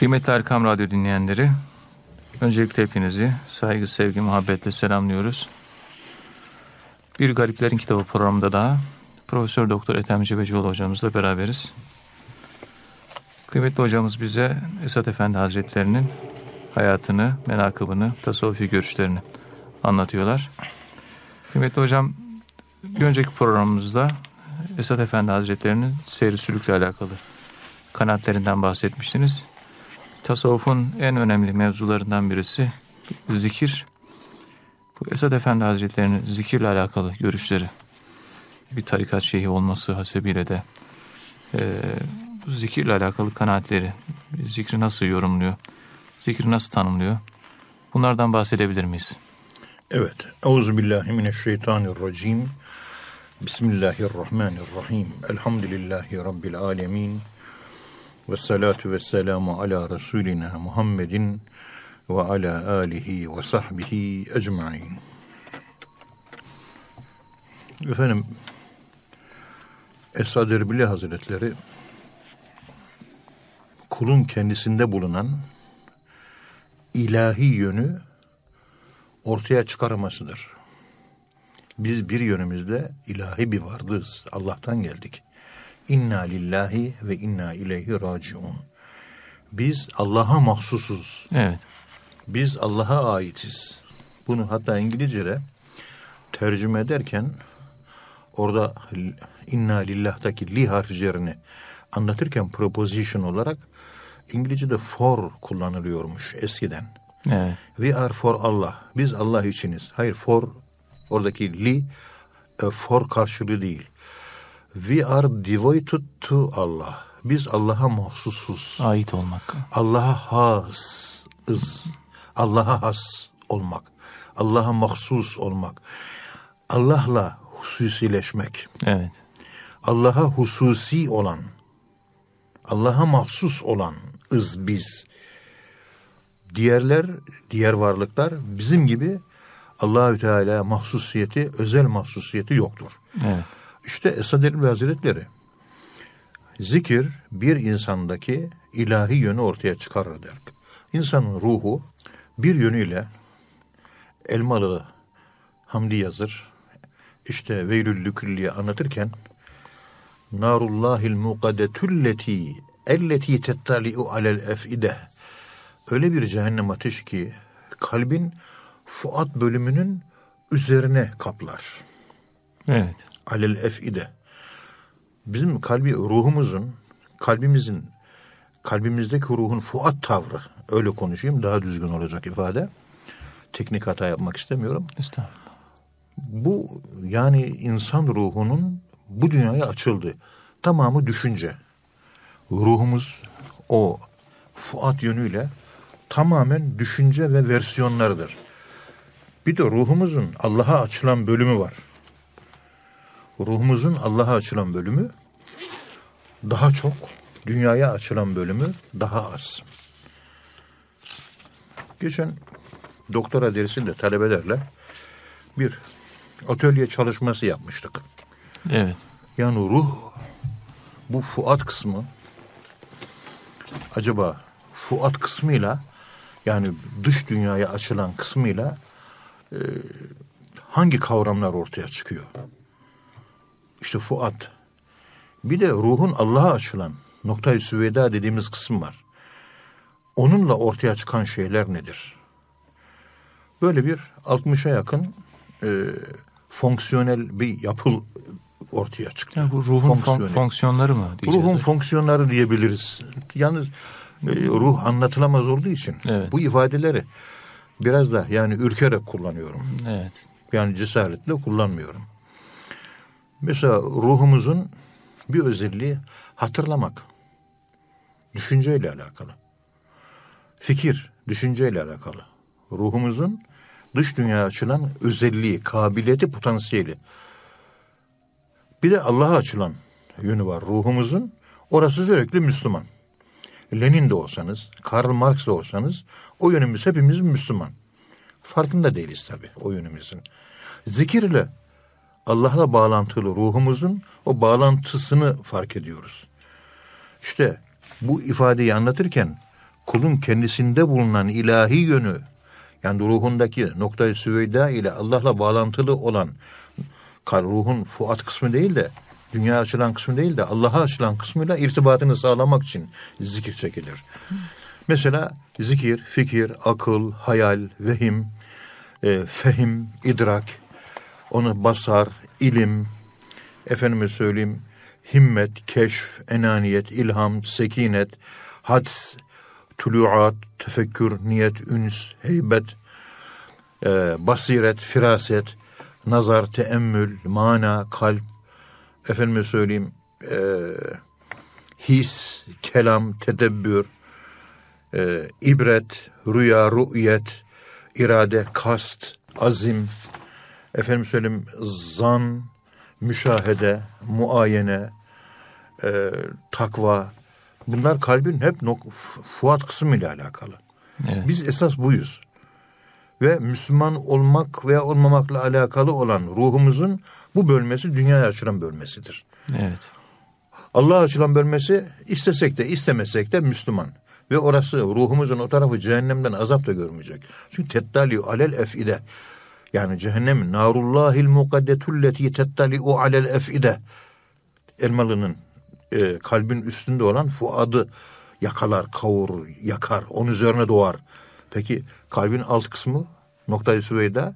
Kıymetli Erkam Radyo dinleyenleri, öncelikle hepinizi saygı, sevgi, muhabbetle selamlıyoruz. Bir Gariplerin Kitabı programında daha Profesör Doktor Ethem Cebecioğlu hocamızla beraberiz. Kıymetli hocamız bize Esat Efendi Hazretlerinin hayatını, menakıbını, tasavvufi görüşlerini anlatıyorlar. Kıymetli hocam, bir önceki programımızda Esat Efendi Hazretlerinin seyri sülükle alakalı kanaatlerinden bahsetmiştiniz. Tasavvufun en önemli mevzularından birisi zikir. Bu Esad Efendi Hazretleri'nin zikirle alakalı görüşleri, bir tarikat şeyhi olması hasebiyle de e, zikirle alakalı kanaatleri, zikri nasıl yorumluyor, zikri nasıl tanımlıyor, bunlardan bahsedebilir miyiz? Evet. Euzubillahimineşşeytanirracim. Bismillahirrahmanirrahim. Elhamdülillahi Rabbil alemin. Ve salatu ve selamu ala Resulina Muhammedin ve ala alihi ve sahbihi ecmain. Efendim, Esad Erbili Hazretleri kulun kendisinde bulunan ilahi yönü ortaya çıkarmasıdır. Biz bir yönümüzde ilahi bir vardığız. Allah'tan geldik. İnna lillahi ve inna ileyhi raciun. Biz Allah'a mahsusuz. Evet. Biz Allah'a aitiz. Bunu hatta İngilizce'de tercüme ederken orada inna lillah'taki li harfi üzerine anlatırken preposition olarak İngilizce'de for kullanılıyormuş eskiden. Evet. We are for Allah. Biz Allah içiniz. Hayır for oradaki li e, for karşılığı değil. We are devoted to Allah. Biz Allah'a mahsusuz. Ait olmak. Allah'a hasız. Allah'a has olmak. Allah'a mahsus olmak. Allah'la hususileşmek. Evet. Allah'a hususi olan, Allah'a mahsus olan ız biz. Diğerler, diğer varlıklar bizim gibi Allahü Teala mahsusiyeti, özel mahsusiyeti yoktur. Evet. İşte Esad Erbil Hazretleri zikir bir insandaki ilahi yönü ortaya çıkarır der. İnsanın ruhu bir yönüyle Elmalı Hamdi yazır. İşte Veylül Külliye anlatırken Narullahil muqadetulleti elleti tettali'u alel efide öyle bir cehennem ateşi ki kalbin fuat bölümünün üzerine kaplar. Evet. Alel efide. Bizim kalbi ruhumuzun, kalbimizin, kalbimizdeki ruhun fuat tavrı, öyle konuşayım daha düzgün olacak ifade. Teknik hata yapmak istemiyorum. Estağfurullah. Bu yani insan ruhunun bu dünyaya açıldı. Tamamı düşünce. Ruhumuz o fuat yönüyle tamamen düşünce ve versiyonlardır. Bir de ruhumuzun Allah'a açılan bölümü var. Ruhumuzun Allah'a açılan bölümü daha çok, dünyaya açılan bölümü daha az. Geçen doktora dersinde talebelerle bir atölye çalışması yapmıştık. Evet. Yani ruh bu fuat kısmı acaba fuat kısmıyla yani dış dünyaya açılan kısmıyla e, hangi kavramlar ortaya çıkıyor? İşte fuat. Bir de ruhun Allah'a açılan noktayı süveda dediğimiz kısım var. Onunla ortaya çıkan şeyler nedir? Böyle bir 60'a yakın e, fonksiyonel bir yapı ortaya çıktı. Yani bu ruhun fon- Fonksiyonel. fonksiyonları mı diyeceğiz? Ruhun fonksiyonları diyebiliriz. Yalnız e, ruh anlatılamaz olduğu için Evet. bu ifadeleri biraz da yani ürkerek kullanıyorum. Evet. Yani cesaretle kullanmıyorum. Mesela ruhumuzun bir özelliği hatırlamak. Düşünceyle alakalı. Fikir, düşünceyle alakalı. Ruhumuzun dış dünyaya açılan özelliği, kabiliyeti, potansiyeli. Bir de Allah'a açılan yönü var ruhumuzun. Orası sürekli Müslüman. Lenin de olsanız, Karl Marx da olsanız o yönümüz hepimiz Müslüman. Farkında değiliz tabii o yönümüzün. Zikirle Allah'la bağlantılı ruhumuzun o bağlantısını fark ediyoruz. İşte bu ifadeyi anlatırken kulun kendisinde bulunan ilahi yönü yani ruhundaki noktayı süveyda ile Allah'la bağlantılı olan ruhun fuat kısmı değil de dünya açılan kısmı değil de Allah'a açılan kısmıyla irtibatını sağlamak için zikir çekilir. Mesela zikir, fikir, akıl, hayal, vehim, e, fehim, idrak, onu basar, ilim, efendime söyleyeyim, himmet, keşf, enaniyet, ilham, sekinet, hadis, tuluat, tefekkür, niyet, üns, heybet, e, basiret, firaset, nazar, teemmül, mana, kalp, efendime söyleyeyim, e, his, kelam, tedebbür, e, ibret, rüya, rü'yet, irade, kast, azim, efendim söyleyeyim, zan, müşahede, muayene, e, takva, bunlar kalbin hep nok- fuat kısmı ile alakalı. Evet. Biz esas buyuz. Ve Müslüman olmak veya olmamakla alakalı olan ruhumuzun bu bölmesi dünyaya açılan bölmesidir. Evet. Allah'a açılan bölmesi istesek de istemesek de Müslüman. Ve orası ruhumuzun o tarafı cehennemden azap da görmeyecek. Çünkü tettali alel efide. Yani cehennem narullahil mukaddetulleti tettali'u alel efide. Elmalı'nın e, kalbin üstünde olan fuadı yakalar, kavurur, yakar, onun üzerine doğar. Peki kalbin alt kısmı noktayı süveyda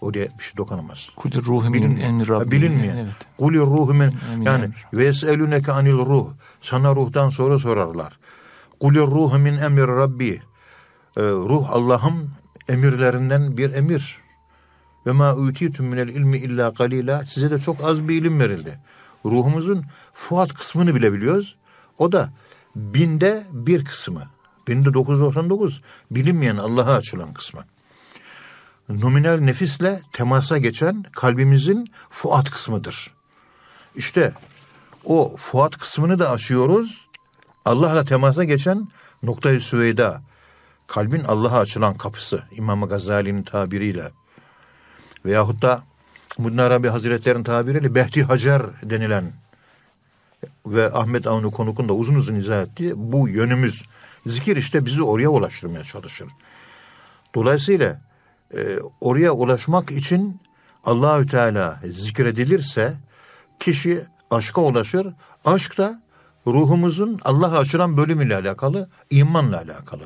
oraya bir şey dokunamaz. Kulir ruhumin en Rabbi. Bilinmeyen. Evet. Kulir ruhumin yani ve yeselüneke anil ruh. Sana ruhtan soru sorarlar. Kulir ruhu min emir Rabbi. Ee, ruh Allah'ın emirlerinden bir emir. Ve ma utitum minel ilmi illa kalila. Size de çok az bir ilim verildi. Ruhumuzun fuat kısmını bile biliyoruz. O da binde bir kısmı. Binde 999 bilinmeyen Allah'a açılan kısmı. Nominal nefisle temasa geçen kalbimizin fuat kısmıdır. İşte o fuat kısmını da aşıyoruz. Allah'la temasa geçen noktayı süveyda. Kalbin Allah'a açılan kapısı İmam Gazali'nin tabiriyle. Veyahut da Muddin Arabi Hazretleri'nin tabiriyle Behti Hacer denilen ve Ahmet Avni Konuk'un da uzun uzun izah ettiği bu yönümüz. Zikir işte bizi oraya ulaştırmaya çalışır. Dolayısıyla e, oraya ulaşmak için Allahü Teala zikredilirse kişi aşka ulaşır. Aşk da ruhumuzun Allah'a açılan bölümüyle alakalı, imanla alakalı.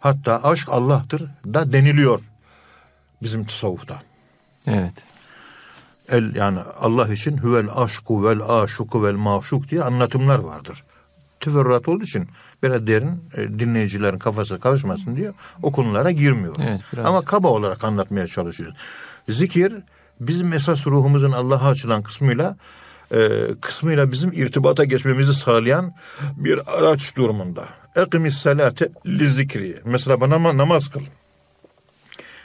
Hatta aşk Allah'tır da deniliyor bizim tasavvufta. Evet. El yani Allah için huvel aşku vel aşuku vel maşuk diye anlatımlar vardır. Tüferruat olduğu için biraz derin e, dinleyicilerin kafası karışmasın diye o konulara girmiyoruz. Evet, Ama kaba olarak anlatmaya çalışıyoruz. Zikir bizim esas ruhumuzun Allah'a açılan kısmıyla e, kısmıyla bizim irtibata geçmemizi sağlayan bir araç durumunda. Ekimis salate li zikri. Mesela bana namaz kıl.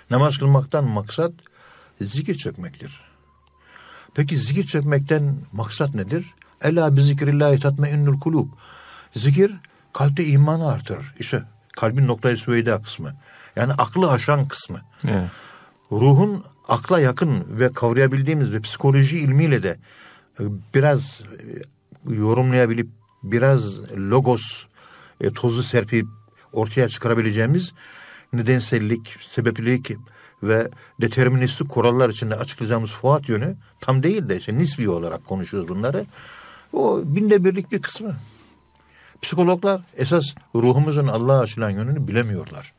Namaz kılmaktan maksat zikir çekmektir. Peki zikir çekmekten maksat nedir? Ela bi zikrillahi tatmainnul kulub. Zikir kalpte imanı artırır. İşte kalbin noktayı süveyda kısmı. Yani aklı aşan kısmı. Evet. Ruhun akla yakın ve kavrayabildiğimiz ve psikoloji ilmiyle de e, biraz e, yorumlayabilip biraz logos e, tozu serpip ortaya çıkarabileceğimiz nedensellik, sebeplilik ve deterministik kurallar içinde açıklayacağımız fuat yönü tam değil de işte nisbi olarak konuşuyoruz bunları. O binde birlik bir kısmı. Psikologlar esas ruhumuzun Allah'a açılan yönünü bilemiyorlar.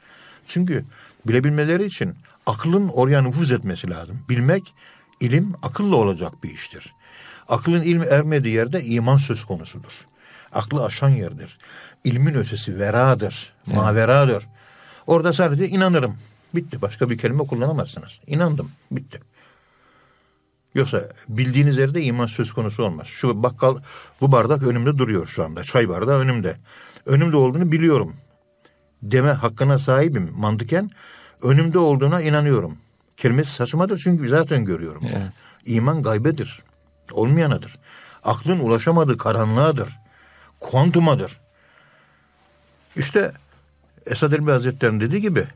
Çünkü bilebilmeleri için aklın oraya nüfuz etmesi lazım. Bilmek, ilim akılla olacak bir iştir. Aklın ilmi ermediği yerde iman söz konusudur. Aklı aşan yerdir. İlmin ötesi veradır, evet. maveradır. Orada sadece inanırım. Bitti. Başka bir kelime kullanamazsınız. İnandım. Bitti. Yoksa bildiğiniz yerde iman söz konusu olmaz. Şu bakkal bu bardak önümde duruyor şu anda. Çay bardağı önümde. Önümde olduğunu biliyorum. Deme hakkına sahibim mantıken. Önümde olduğuna inanıyorum. Kelimesi saçmadır çünkü zaten görüyorum. Evet. İman gaybedir. Olmayanadır. Aklın ulaşamadığı karanlığadır. Kuantumadır. İşte Esad Elbi Hazretleri'nin dediği gibi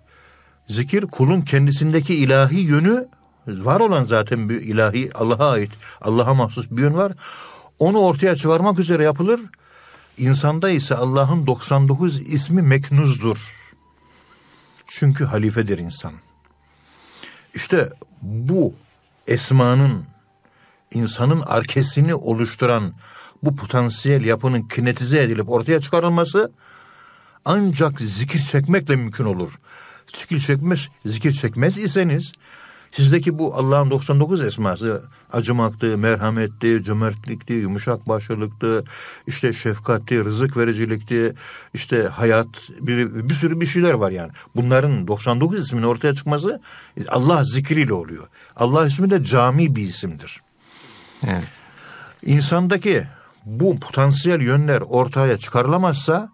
zikir kulun kendisindeki ilahi yönü var olan zaten bir ilahi Allah'a ait Allah'a mahsus bir yön var. Onu ortaya çıkarmak üzere yapılır İnsanda ise Allah'ın 99 ismi meknuzdur. Çünkü halifedir insan. İşte bu esmanın insanın arkesini oluşturan bu potansiyel yapının kinetize edilip ortaya çıkarılması ancak zikir çekmekle mümkün olur. Zikir çekmez, zikir çekmez iseniz sizdeki bu Allah'ın 99 esması acımaktı, merhametti, cömertlikti, yumuşak başlılıktı, işte şefkatti, rızık vericilikti, işte hayat bir, bir sürü bir şeyler var yani. Bunların 99 isminin ortaya çıkması Allah zikriyle oluyor. Allah ismi de cami bir isimdir. Evet. İnsandaki bu potansiyel yönler ortaya çıkarılamazsa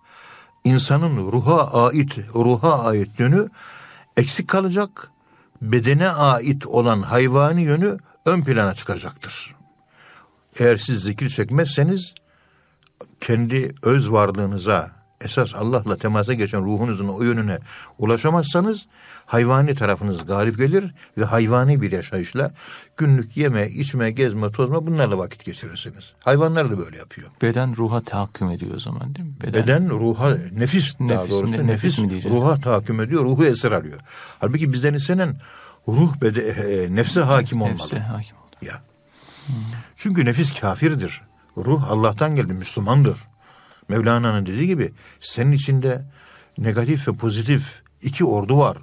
insanın ruha ait ruha ait yönü eksik kalacak. Bedene ait olan hayvani yönü ön plana çıkacaktır. Eğer siz zikir çekmezseniz kendi öz varlığınıza esas Allah'la temasa geçen ruhunuzun o yönüne ulaşamazsanız hayvani tarafınız galip gelir ve hayvani bir yaşayışla günlük yeme, içme, gezme, tozma bunlarla vakit geçirirsiniz. Hayvanlar da böyle yapıyor. Beden ruha tahakküm ediyor o zaman değil mi? Beden, ruha, nefis, daha Nefis, doğrusu ne- nefis mi diyeceğiz? ruha tahakküm ediyor, ruhu esir alıyor. Halbuki bizden istenen ruh bede, e, nefse hakim olmalı. Nefse hakim oldu. Ya. Çünkü nefis kafirdir. Ruh Allah'tan geldi, Müslümandır. Mevlana'nın dediği gibi senin içinde negatif ve pozitif iki ordu var.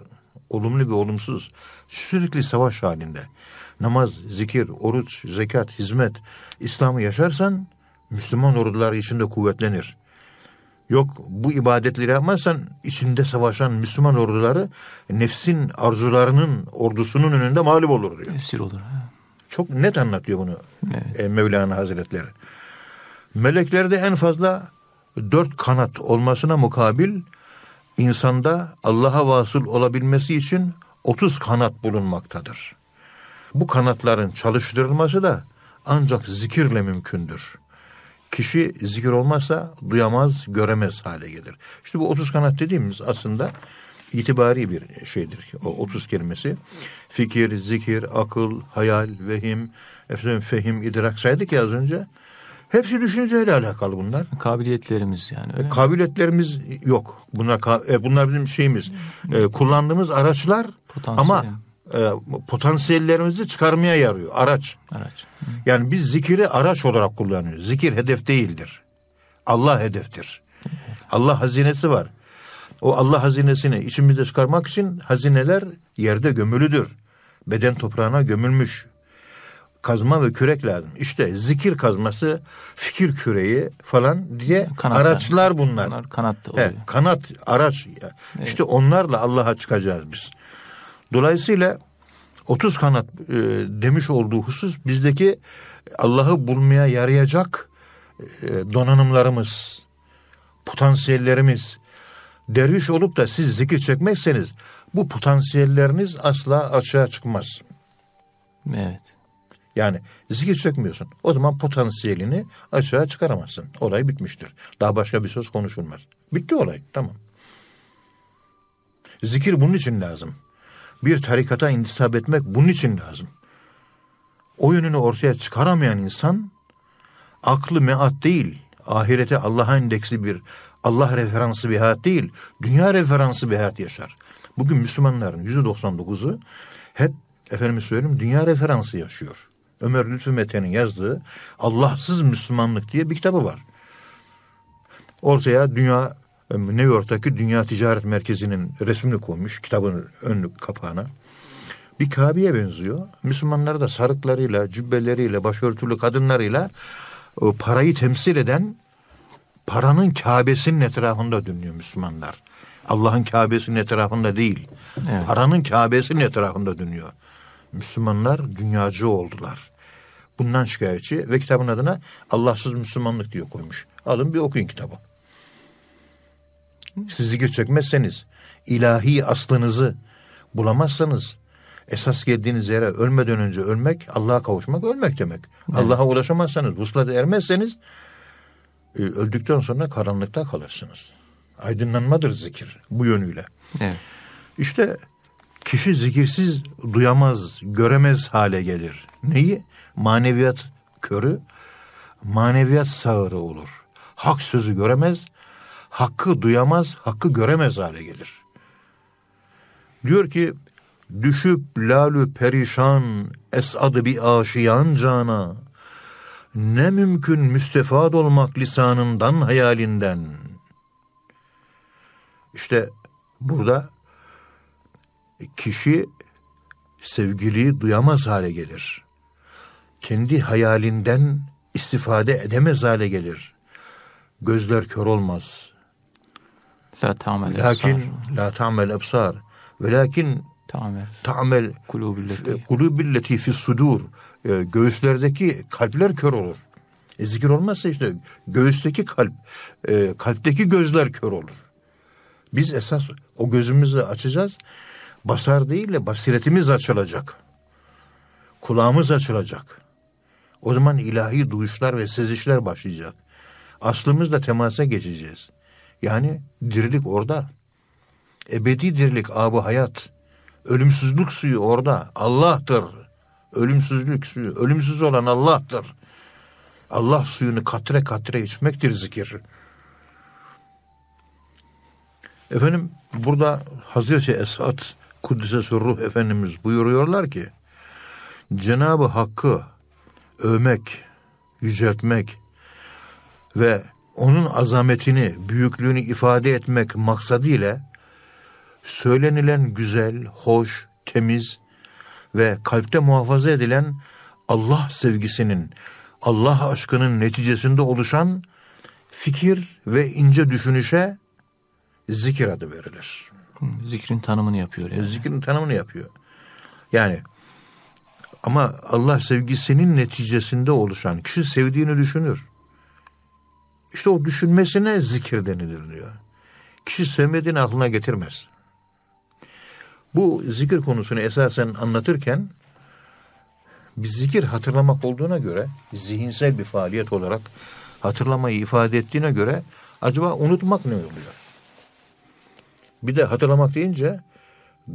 Olumlu ve olumsuz. Sürekli savaş halinde. Namaz, zikir, oruç, zekat, hizmet, İslam'ı yaşarsan Müslüman ordular içinde kuvvetlenir. Yok bu ibadetleri yapmazsan içinde savaşan Müslüman orduları nefsin arzularının ordusunun önünde mağlup olur diyor. Esir olur. Ha. Çok net anlatıyor bunu Evet. e, Mevlana Hazretleri. Meleklerde en fazla dört kanat olmasına mukabil insanda Allah'a vasıl olabilmesi için 30 kanat bulunmaktadır. Bu kanatların çalıştırılması da ancak zikirle mümkündür. Kişi zikir olmazsa duyamaz, göremez hale gelir. İşte bu 30 kanat dediğimiz aslında itibari bir şeydir. O 30 kelimesi. Fikir, zikir, akıl, hayal, vehim, efendim, fehim, idrak saydık ya az önce. Hepsi düşünceyle alakalı bunlar. Kabiliyetlerimiz yani öyle mi? Kabiliyetlerimiz yok. Bunlar e, bunlar bizim şeyimiz. E, kullandığımız araçlar Potansiyelim. ama e, potansiyellerimizi çıkarmaya yarıyor. Araç. Araç. Yani biz zikiri araç olarak kullanıyoruz. Zikir hedef değildir. Allah hedeftir. Allah hazinesi var. O Allah hazinesini içimizde çıkarmak için hazineler yerde gömülüdür. Beden toprağına gömülmüş. Kazma ve kürek lazım. İşte zikir kazması, fikir küreği falan diye Kanatlar. araçlar bunlar. Bunlar kanat oluyor. Evet, kanat, araç. İşte onlarla Allah'a çıkacağız biz. Dolayısıyla 30 kanat e, demiş olduğu husus bizdeki Allah'ı bulmaya yarayacak e, donanımlarımız, potansiyellerimiz. Derviş olup da siz zikir çekmezseniz bu potansiyelleriniz asla açığa çıkmaz. Evet. Yani zikir çekmiyorsun. O zaman potansiyelini açığa çıkaramazsın. Olay bitmiştir. Daha başka bir söz konuşulmaz. Bitti olay. Tamam. Zikir bunun için lazım. Bir tarikata intisap etmek bunun için lazım. O yönünü ortaya çıkaramayan insan aklı meat değil, ahirete Allah'a endeksli bir Allah referansı bir hayat değil, dünya referansı bir hayat yaşar. Bugün Müslümanların yüzde 99'u hep efendim söyleyeyim dünya referansı yaşıyor. Ömer Lütfü Mete'nin yazdığı Allahsız Müslümanlık diye bir kitabı var. Ortaya dünya New York'taki Dünya Ticaret Merkezi'nin resmini koymuş kitabın ön kapağına. Bir Kabe'ye benziyor. Müslümanlar da sarıklarıyla, cübbeleriyle, başörtülü kadınlarıyla o parayı temsil eden paranın Kabe'sinin etrafında dönüyor Müslümanlar. Allah'ın Kabe'sinin etrafında değil. Evet. Paranın Kabe'sinin etrafında dönüyor. Müslümanlar dünyacı oldular. Bundan şikayetçi ve kitabın adına Allahsız Müslümanlık diye koymuş. Alın bir okuyun kitabı. Siz zikir çekmezseniz, ilahi aslınızı bulamazsanız, esas geldiğiniz yere ölmeden önce ölmek, Allah'a kavuşmak ölmek demek. Allah'a ulaşamazsanız, vuslata ermezseniz, e, öldükten sonra karanlıkta kalırsınız. Aydınlanmadır zikir bu yönüyle. Evet. İşte kişi zikirsiz duyamaz, göremez hale gelir. Neyi? Maneviyat körü, maneviyat sağırı olur. hak sözü göremez, hakkı duyamaz, hakkı göremez hale gelir. Diyor ki düşüp lalü perişan esadı bir aşiyan cana ne mümkün müstefad olmak lisanından hayalinden. İşte burada kişi sevgiliyi duyamaz hale gelir. Kendi hayalinden istifade edemez hale gelir. Gözler kör olmaz. La ta'mel Lakin la ta'mel ebsar. Ve lakin ta'mel ta'mel kulubilleti. kulubilleti fi sudur. E, Göğüslerdeki kalpler kör olur. E, zikir olmazsa işte göğüsteki kalp, e, kalpteki gözler kör olur. Biz esas o gözümüzü açacağız. Basar değil de basiretimiz açılacak. Kulağımız açılacak. O zaman ilahi duyuşlar ve sezişler başlayacak. Aslımızla temasa geçeceğiz. Yani dirilik orada. Ebedi dirilik, abı hayat. Ölümsüzlük suyu orada. Allah'tır. Ölümsüzlük suyu. Ölümsüz olan Allah'tır. Allah suyunu katre katre içmektir zikir. Efendim burada Hazreti Esad Kuddise Ruh Efendimiz buyuruyorlar ki Cenab-ı Hakk'ı övmek, yüceltmek ve onun azametini, büyüklüğünü ifade etmek maksadıyla söylenilen güzel, hoş, temiz ve kalpte muhafaza edilen Allah sevgisinin, Allah aşkının neticesinde oluşan fikir ve ince düşünüşe zikir adı verilir. Zikrin tanımını yapıyor yani. Zikrin tanımını yapıyor. Yani ama Allah sevgisinin neticesinde oluşan kişi sevdiğini düşünür. İşte o düşünmesine zikir denilir diyor. Kişi sevmediğini aklına getirmez. Bu zikir konusunu esasen anlatırken bir zikir hatırlamak olduğuna göre zihinsel bir faaliyet olarak hatırlamayı ifade ettiğine göre acaba unutmak ne oluyor? Bir de hatırlamak deyince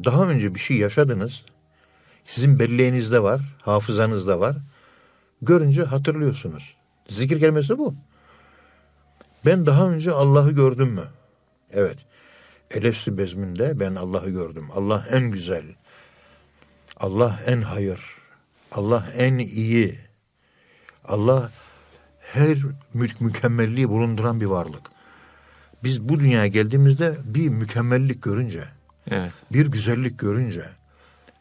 daha önce bir şey yaşadınız. Sizin belleğinizde var, hafızanızda var. Görünce hatırlıyorsunuz. Zikir kelimesi bu. Ben daha önce Allah'ı gördüm mü? Evet. Elestü bezminde ben Allah'ı gördüm. Allah en güzel. Allah en hayır. Allah en iyi. Allah her mü- mükemmelliği bulunduran bir varlık. Biz bu dünyaya geldiğimizde bir mükemmellik görünce, Evet. bir güzellik görünce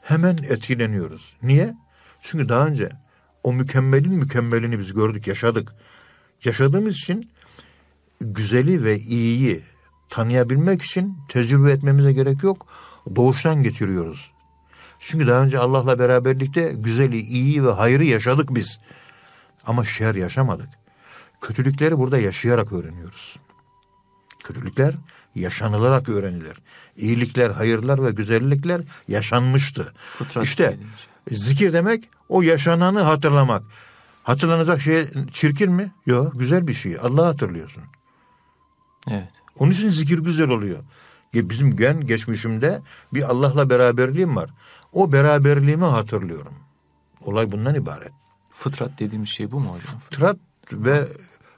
hemen etkileniyoruz. Niye? Çünkü daha önce o mükemmelin mükemmelini biz gördük, yaşadık. Yaşadığımız için güzeli ve iyiyi tanıyabilmek için tecrübe etmemize gerek yok. Doğuştan getiriyoruz. Çünkü daha önce Allah'la beraberlikte güzeli, iyiyi ve hayrı yaşadık biz. Ama şer yaşamadık. Kötülükleri burada yaşayarak öğreniyoruz. Kötülükler yaşanılarak öğrenilir. İyilikler, hayırlar ve güzellikler yaşanmıştı. Fıtrat işte dediğimiz. zikir demek o yaşananı hatırlamak. Hatırlanacak şey çirkin mi? Yok, güzel bir şey. Allah'ı hatırlıyorsun. Evet. Onun için zikir güzel oluyor. Bizim gen geçmişimde bir Allah'la beraberliğim var. O beraberliğimi hatırlıyorum. Olay bundan ibaret. Fıtrat dediğimiz şey bu mu hocam? Fıtrat ve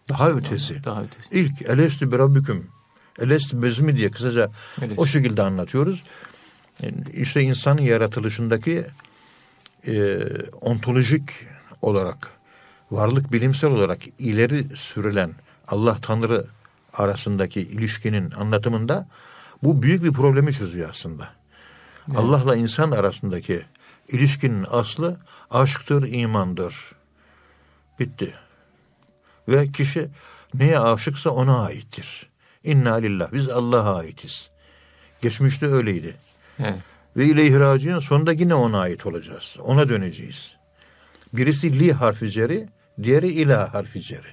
daha ötesi. Daha ötesi. İlk elestü bir rabbüküm. Elestü bezmi diye kısaca Evet. o şekilde anlatıyoruz. Yani İşte insanın yaratılışındaki e, ontolojik olarak, varlık bilimsel olarak ileri sürülen Allah Tanrı arasındaki ilişkinin anlatımında bu büyük bir problemi çözüyor aslında. Allah'la insan arasındaki ilişkinin aslı aşktır, imandır. Bitti. Ve kişi neye aşıksa ona aittir. İnna lillah. Biz Allah'a aitiz. Geçmişte öyleydi. Evet. Ve ileyhi raciun sonunda yine ona ait olacağız. Ona döneceğiz. Birisi li harfi ceri, diğeri ilah harfi ceri.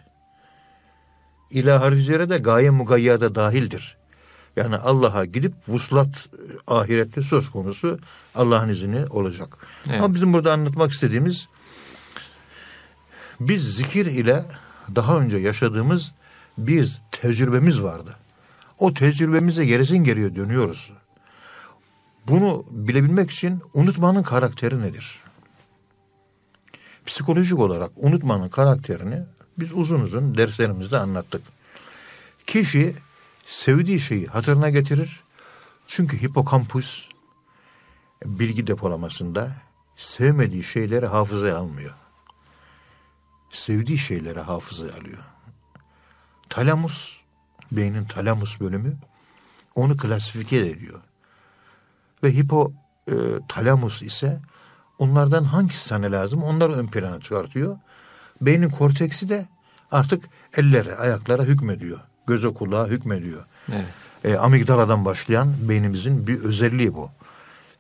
İlah harfi ceri de gaye mugayyada dahildir. Yani Allah'a gidip vuslat e, ahirette söz konusu Allah'ın izni olacak. Evet. Ama bizim burada anlatmak istediğimiz biz zikir ile daha önce yaşadığımız bir tecrübemiz vardı. O tecrübemize gerisin geriye dönüyoruz. Bunu bilebilmek için unutmanın karakteri nedir? Psikolojik olarak unutmanın karakterini biz uzun uzun derslerimizde anlattık. Kişi sevdiği şeyi hatırına getirir. Çünkü hipokampus bilgi depolamasında sevmediği şeyleri hafızaya almıyor. Sevdiği şeyleri hafızaya alıyor. Talamus, beynin talamus bölümü onu klasifike ediyor. Ve hipo e, talamus ise onlardan hangisi sana lazım onları ön plana çıkartıyor. Beynin korteksi de artık ellere, ayaklara hükmediyor. Göze kulağa hükmediyor. Evet. E, amigdaladan başlayan beynimizin bir özelliği bu.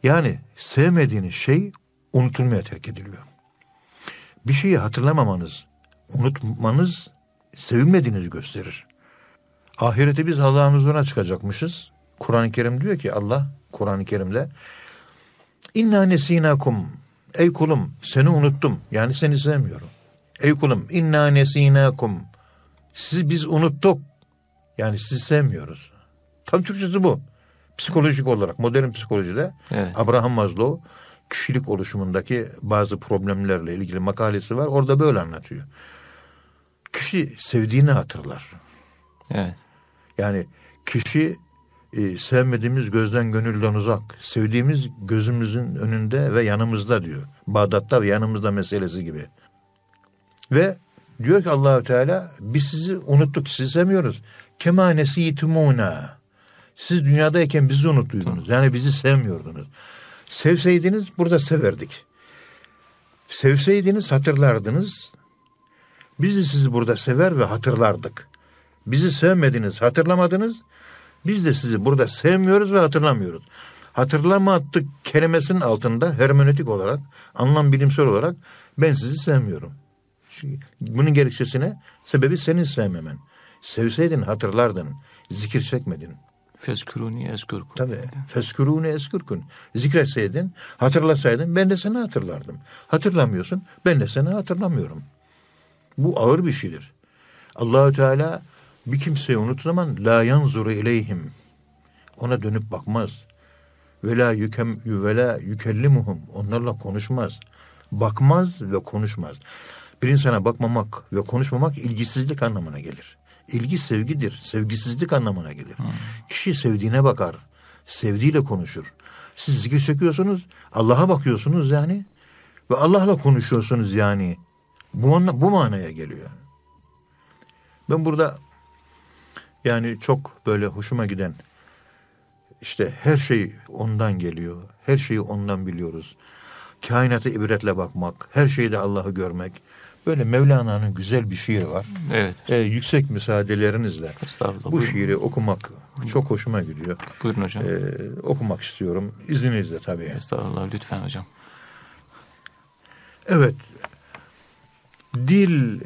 Yani sevmediğiniz şey unutulmaya terk ediliyor. Bir şeyi hatırlamamanız, unutmanız sevilmediğinizi gösterir. Ahirete biz Allah'ın huzuruna çıkacakmışız. Kur'an-ı Kerim diyor ki Allah Kur'an-ı Kerim'de İnna nesinakum Ey kulum seni unuttum. Yani seni sevmiyorum. Ey kulum inna nesinakum Sizi biz unuttuk. Yani sizi sevmiyoruz. Tam Türkçesi bu. Psikolojik olarak modern psikolojide Evet. Abraham Maslow kişilik oluşumundaki bazı problemlerle ilgili makalesi var. Orada böyle anlatıyor. Kişi sevdiğini hatırlar. Evet. Yani kişi e, sevmediğimiz gözden gönülden uzak, sevdiğimiz gözümüzün önünde ve yanımızda diyor. Bağdat'ta ve yanımızda meselesi gibi. Ve diyor ki Allahü Teala biz sizi unuttuk, sizi sevmiyoruz. Kema nesitumuna. Siz dünyadayken bizi unuttuydunuz. Yani bizi sevmiyordunuz. Sevseydiniz burada severdik. Sevseydiniz hatırlardınız. Biz de sizi burada sever ve hatırlardık. Bizi sevmediniz, hatırlamadınız. Biz de sizi burada sevmiyoruz ve hatırlamıyoruz. Hatırlamadık kelimesinin altında hermenötik olarak, anlam bilimsel olarak ben sizi sevmiyorum. Çünkü Bunun gerekçesine sebebi senin sevmemen. Sevseydin hatırlardın, zikir çekmedin. Fezkuruni ezkurkum. Tabii. Feskürûne eskürkün. Zikretseydin, hatırlasaydın ben de seni hatırlardım. Hatırlamıyorsun, ben de seni hatırlamıyorum. Bu ağır bir şeydir. Allahü Teala bir kimseyi unuttuğu zaman la yanzuru ileyhim. Ona dönüp bakmaz. Ve la yükem ve la yükellimuhum. Onlarla konuşmaz. Bakmaz ve konuşmaz. Bir insana bakmamak ve konuşmamak ilgisizlik anlamına gelir. İlgi sevgidir. Sevgisizlik anlamına gelir. Kişi sevdiğine bakar. Sevdiğiyle konuşur. Siz zikir çekiyorsunuz. Allah'a bakıyorsunuz yani. Ve Allah'la konuşuyorsunuz yani. Bu, bu manaya geliyor. Ben burada yani çok böyle hoşuma giden işte her şey ondan geliyor. Her şeyi ondan biliyoruz. Kainata ibretle bakmak, her şeyde Allah'ı görmek. Böyle Mevlana'nın güzel bir şiiri var. Evet. Ee, yüksek müsaadelerinizle bu Buyurun. şiiri okumak çok hoşuma gidiyor. Buyurun hocam. Ee, okumak istiyorum. İzninizle tabii. Estağfurullah lütfen hocam. Evet. Dil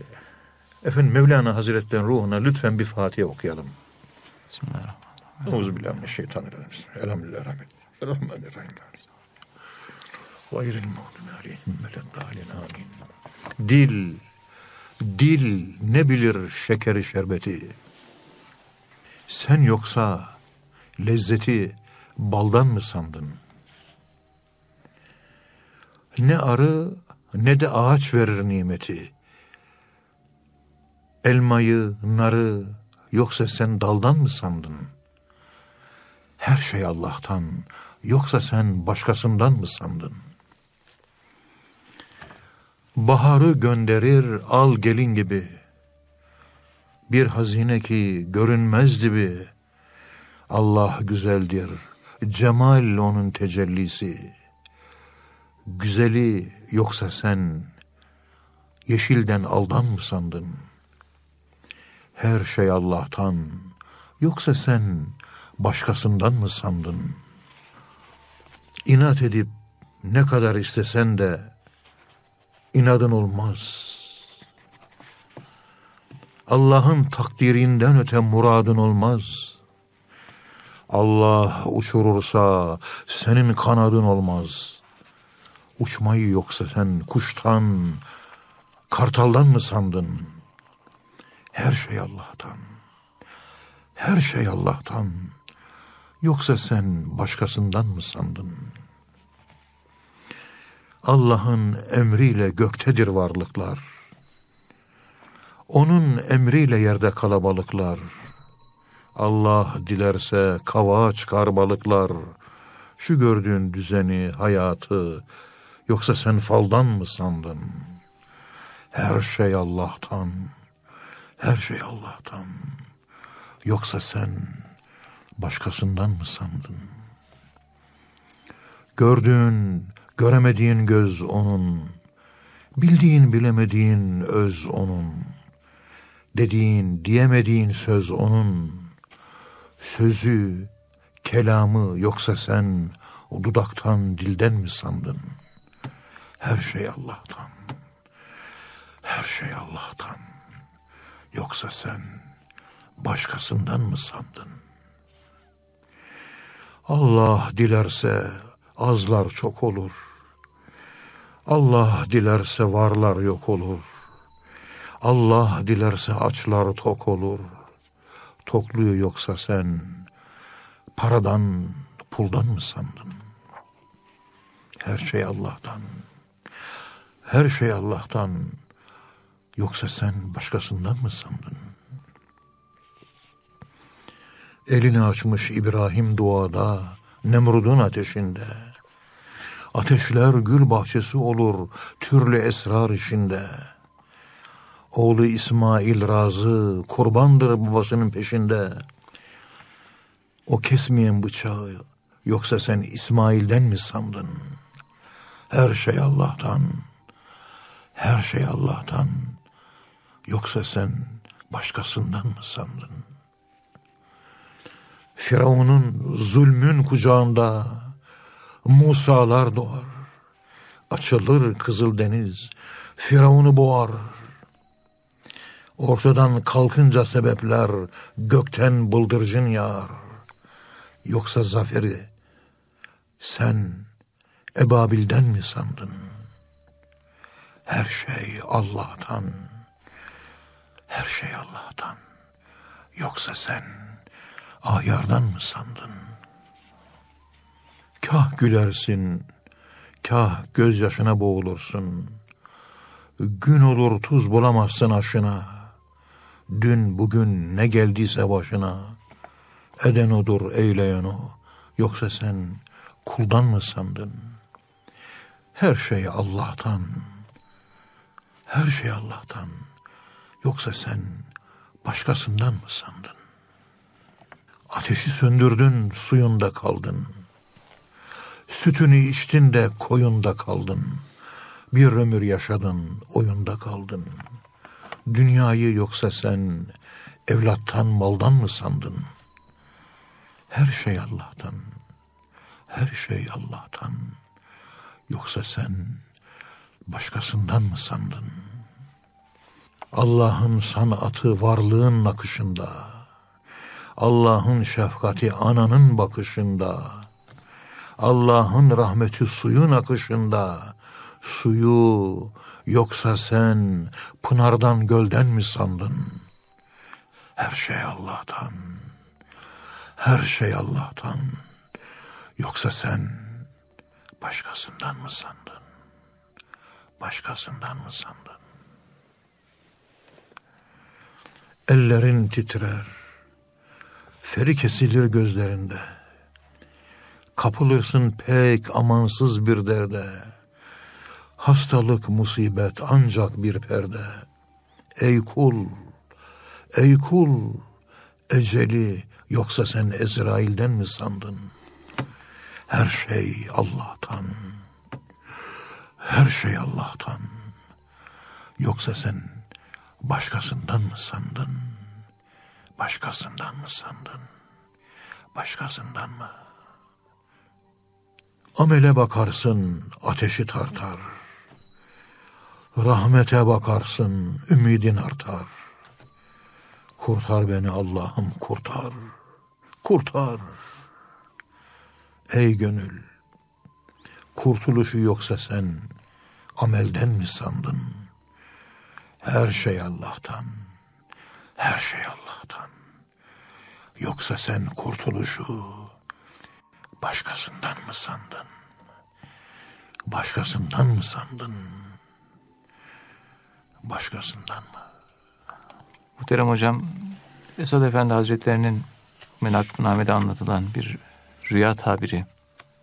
efendim Mevlana Hazretleri'nin ruhuna lütfen bir Fatiha okuyalım. Bismillahirrahmanirrahim. Euzubillahimineşşeytanirracim. Elhamdülillahi Rabbil Rahmanirrahim. Gayril mağdubi aleyhim veleddâlin amin. Dil, dil ne bilir şekeri şerbeti. Sen yoksa lezzeti baldan mı sandın? Ne arı ne de ağaç verir nimeti. Elmayı, narı yoksa sen daldan mı sandın? Her şey Allah'tan yoksa sen başkasından mı sandın? Baharı gönderir al gelin gibi. Bir hazine ki görünmez gibi. Allah güzeldir. Cemal onun tecellisi. Güzeli yoksa sen yeşilden aldan mı sandın? Her şey Allah'tan yoksa sen başkasından mı sandın? İnat edip ne kadar istesen de inadın olmaz. Allah'ın takdirinden öte muradın olmaz. Allah uçurursa senin kanadın olmaz. Uçmayı yoksa sen kuştan, kartaldan mı sandın? Her şey Allah'tan. Her şey Allah'tan. Yoksa sen başkasından mı sandın? Allah'ın emriyle göktedir varlıklar. Onun emriyle yerde kalabalıklar. Allah dilerse kavağa çıkar balıklar. Şu gördüğün düzeni, hayatı, yoksa sen faldan mı sandın? Her şey Allah'tan, her şey Allah'tan. Yoksa sen başkasından mı sandın? Gördüğün, göremediğin göz onun, bildiğin bilemediğin öz onun, dediğin diyemediğin söz onun, sözü, kelamı yoksa sen o dudaktan dilden mi sandın? Her şey Allah'tan, her şey Allah'tan, yoksa sen başkasından mı sandın? Allah dilerse azlar çok olur. Allah dilerse varlar yok olur. Allah dilerse açlar tok olur. Tokluyu yoksa sen paradan, puldan mı sandın? Her şey Allah'tan. Her şey Allah'tan. Yoksa sen başkasından mı sandın? Elini açmış İbrahim duada, Nemrud'un ateşinde. Ateşler gül bahçesi olur, türlü esrar içinde. Oğlu İsmail razı, kurbandır babasının peşinde. O kesmeyen bıçağı, yoksa sen İsmail'den mi sandın? Her şey Allah'tan, her şey Allah'tan. Yoksa sen başkasından mı sandın? Firavun'un zulmün kucağında Musalar doğar. Açılır kızıl deniz, Firavun'u boğar. Ortadan kalkınca sebepler, gökten bıldırcın yağar. Yoksa zaferi sen Ebabil'den mi sandın? Her şey Allah'tan, her şey Allah'tan. Yoksa sen ahyardan mı sandın? Kah gülersin, kah gözyaşına boğulursun. Gün olur tuz bulamazsın aşına. Dün bugün ne geldiyse başına. Eden odur eyleyen o. Yoksa sen kuldan mı sandın? Her şey Allah'tan. Her şey Allah'tan. Yoksa sen başkasından mı sandın? Ateşi söndürdün, suyunda kaldın. Sütünü içtin de koyunda kaldın. Bir ömür yaşadın, oyunda kaldın. Dünyayı yoksa sen evlattan, maldan mı sandın? Her şey Allah'tan. Her şey Allah'tan. Yoksa sen başkasından mı sandın? Allah'ın sanatı varlığın nakışında. Allah'ın şefkati ananın bakışında. Allah'ın rahmeti suyun akışında. Suyu yoksa sen pınardan gölden mi sandın? Her şey Allah'tan. Her şey Allah'tan. Yoksa sen başkasından mı sandın? Başkasından mı sandın? Ellerin titrer. Feri kesilir gözlerinde. Kapılırsın pek amansız bir derde. Hastalık, musibet ancak bir perde. Ey kul, ey kul, eceli yoksa sen Ezrail'den mi sandın? Her şey Allah'tan. Her şey Allah'tan. Yoksa sen başkasından mı sandın? Başkasından mı sandın? Başkasından mı? Amele bakarsın, ateşi tartar. Rahmete bakarsın, ümidin artar. Kurtar beni Allah'ım kurtar. Kurtar. Ey gönül, kurtuluşu yoksa sen amelden mi sandın? Her şey Allah'tan, her şey Allah'tan. Yoksa sen kurtuluşu başkasından mı sandın? Başkasından mı sandın? Başkasından mı? Muhterem hocam, Esad Efendi Hazretlerinin Menakbıname'de anlatılan bir rüya tabiri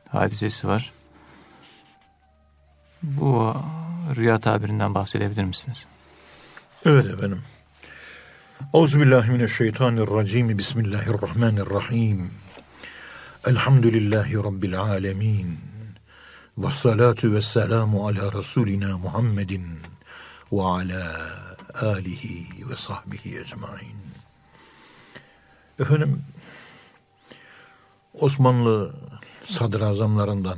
hadisesi var. Bu rüya tabirinden bahsedebilir misiniz? Evet efendim. Euzubillahimineşşeytanirracim. Bismillahirrahmanirrahim. Elhamdülillahi Rabbil alemin. Ve salatu ve selamu ala Resulina Muhammedin ve ala alihi ve sahbihi ecmain. Efendim, Osmanlı sadrazamlarından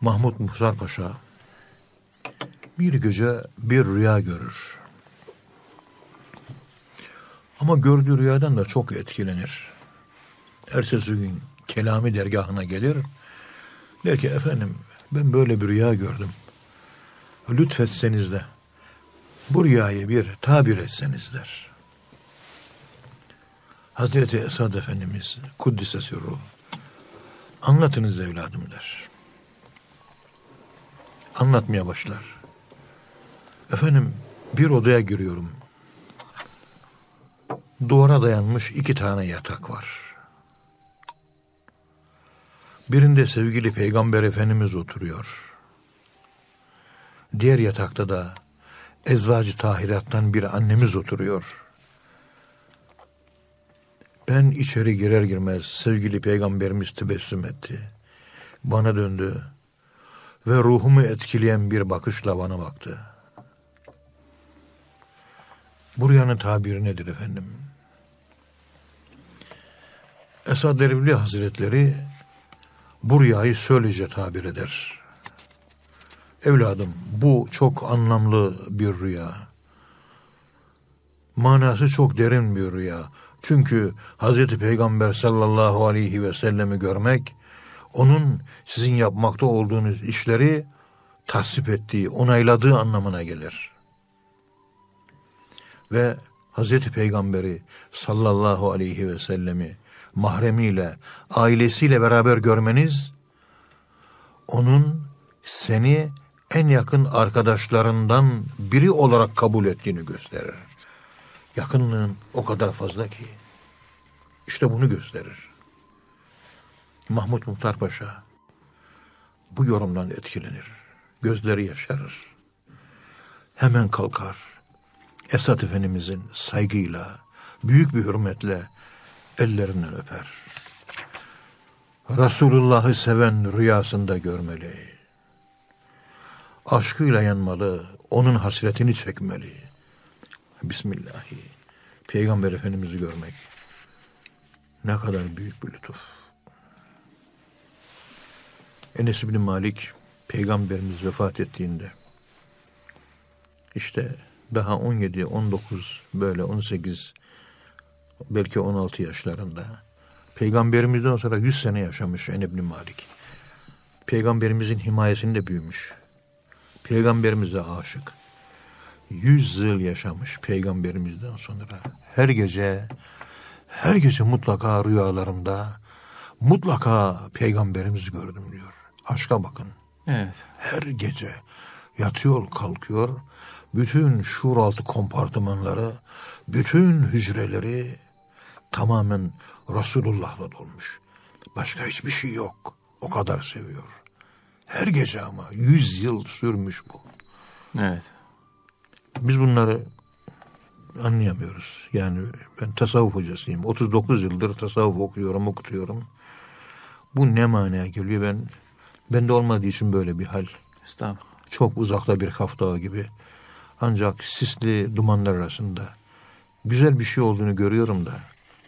Mahmut Muhtar Paşa bir gece bir rüya görür. Ama gördüğü rüyadan da çok etkilenir. Ertesi gün kelami dergahına gelir. Der ki efendim ben böyle bir rüya gördüm. Lütfetseniz de bu rüyayı bir tabir etseniz der. Hazreti Esad Efendimiz Kuddise Sirru anlatınız evladım der. Anlatmaya başlar. Efendim bir odaya giriyorum. Duvara dayanmış iki tane yatak var. Birinde sevgili Peygamber Efendimiz oturuyor. Diğer yatakta da ezvacı tahirattan bir annemiz oturuyor. Ben içeri girer girmez sevgili Peygamberimiz tebessüm etti. Bana döndü ve ruhumu etkileyen bir bakışla bana baktı. Bu rüyanın tabiri nedir efendim? Esad Erbil Hazretleri bu rüyayı söylece tabir eder. Evladım bu çok anlamlı bir rüya. Manası çok derin bir rüya. Çünkü Hazreti Peygamber sallallahu aleyhi ve sellemi görmek, onun sizin yapmakta olduğunuz işleri tasvip ettiği, onayladığı anlamına gelir. Ve Hazreti Peygamberi sallallahu aleyhi ve sellemi mahremiyle, ailesiyle beraber görmeniz, onun seni en yakın arkadaşlarından biri olarak kabul ettiğini gösterir. Yakınlığın o kadar fazla ki. İşte bunu gösterir. Mahmut Muhtar Paşa bu yorumdan etkilenir. Gözleri yaşarır. Hemen kalkar. Esat Efendimizin saygıyla, büyük bir hürmetle ellerinden öper. Resulullah'ı seven rüyasında görmeli. Aşkıyla yanmalı, onun hasretini çekmeli. Bismillahi. Peygamber Efendimiz'i görmek ne kadar büyük bir lütuf. Enes bin Malik peygamberimiz vefat ettiğinde işte daha 17, 19 böyle 18 belki 16 yaşlarında peygamberimizden sonra 100 sene yaşamış Enes bin Malik. Peygamberimizin himayesinde büyümüş. Peygamberimize aşık. 100 yıl yaşamış peygamberimizden sonra. Her gece her gece mutlaka rüyalarımda mutlaka peygamberimizi gördüm diyor. Aşka bakın. Evet. Her gece yatıyor kalkıyor. Bütün şuur altı kompartımanları, bütün hücreleri tamamen Resulullah'la dolmuş. Başka hiçbir şey yok. O kadar seviyor. Her gece ama yüz yıl sürmüş bu. Evet. Biz bunları anlayamıyoruz. Yani ben tasavvuf hocasıyım. 39 yıldır tasavvuf okuyorum, okutuyorum. Bu ne manaya geliyor ben bende olmadığı için böyle bir hal. Estağfurullah. Çok uzakta bir Kaf Dağı gibi. Ancak sisli dumanlar arasında güzel bir şey olduğunu görüyorum da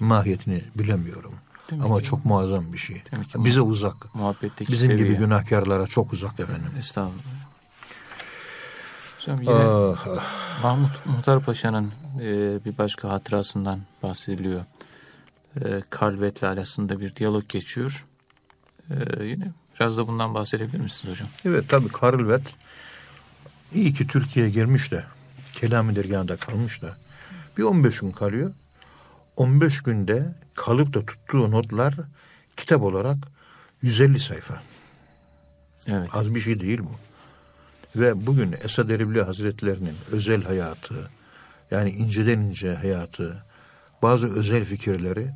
mahiyetini bilemiyorum. Mi? Ama çok muazzam bir şey. Demek ki Bize uzak. Muhabbetteki Bizim seviye. gibi günahkarlara çok uzak efendim. Estağfurullah. Hocam yine Ah, ah. Mahmut Muhtar Paşa'nın e, bir başka hatırasından bahsediliyor. E, Kalvet'le arasında bir diyalog geçiyor. E, yine biraz da bundan bahsedebilir misiniz hocam? Evet tabii Karlvet iyi ki Türkiye'ye girmiş de Kelami dergahında kalmış da bir 15 gün kalıyor. 15 günde kalıp da tuttuğu notlar kitap olarak 150 sayfa. Evet. Az bir şey değil bu. Ve bugün Esad Erbil Hazretlerinin özel hayatı, yani inceden ince hayatı, bazı özel fikirleri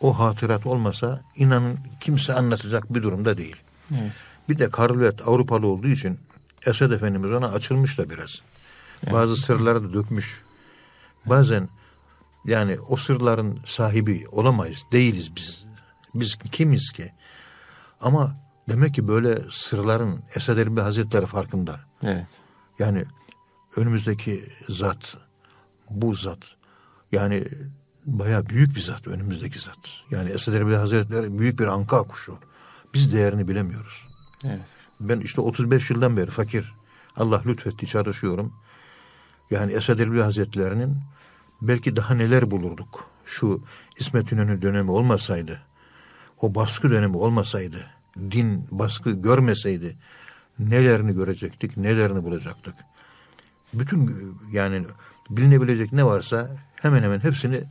o hatırat olmasa inanın kimse anlatacak bir durumda değil. Evet. Bir de Karlvet Avrupalı olduğu için Esed Efendimiz ona açılmış da biraz. Bazı sırları da dökmüş. Bazen yani o sırların sahibi olamayız. Değiliz biz. Biz kimiz ki? Ama demek ki böyle sırların Esed Erbil Hazretleri farkında. Evet. Yani önümüzdeki zat, bu zat, yani baya büyük bir zat önümüzdeki zat. Yani Esed Erbil Hazretleri büyük bir anka kuşu. Biz değerini bilemiyoruz. Evet. Ben işte 35 yıldan beri fakir. Allah lütfetti çalışıyorum. Yani Esed Erbil Hazretleri'nin belki daha neler bulurduk. Şu İsmet İnönü dönemi olmasaydı, o baskı dönemi olmasaydı, din baskı görmeseydi nelerini görecektik, nelerini bulacaktık. Bütün yani bilinebilecek ne varsa hemen hemen hepsini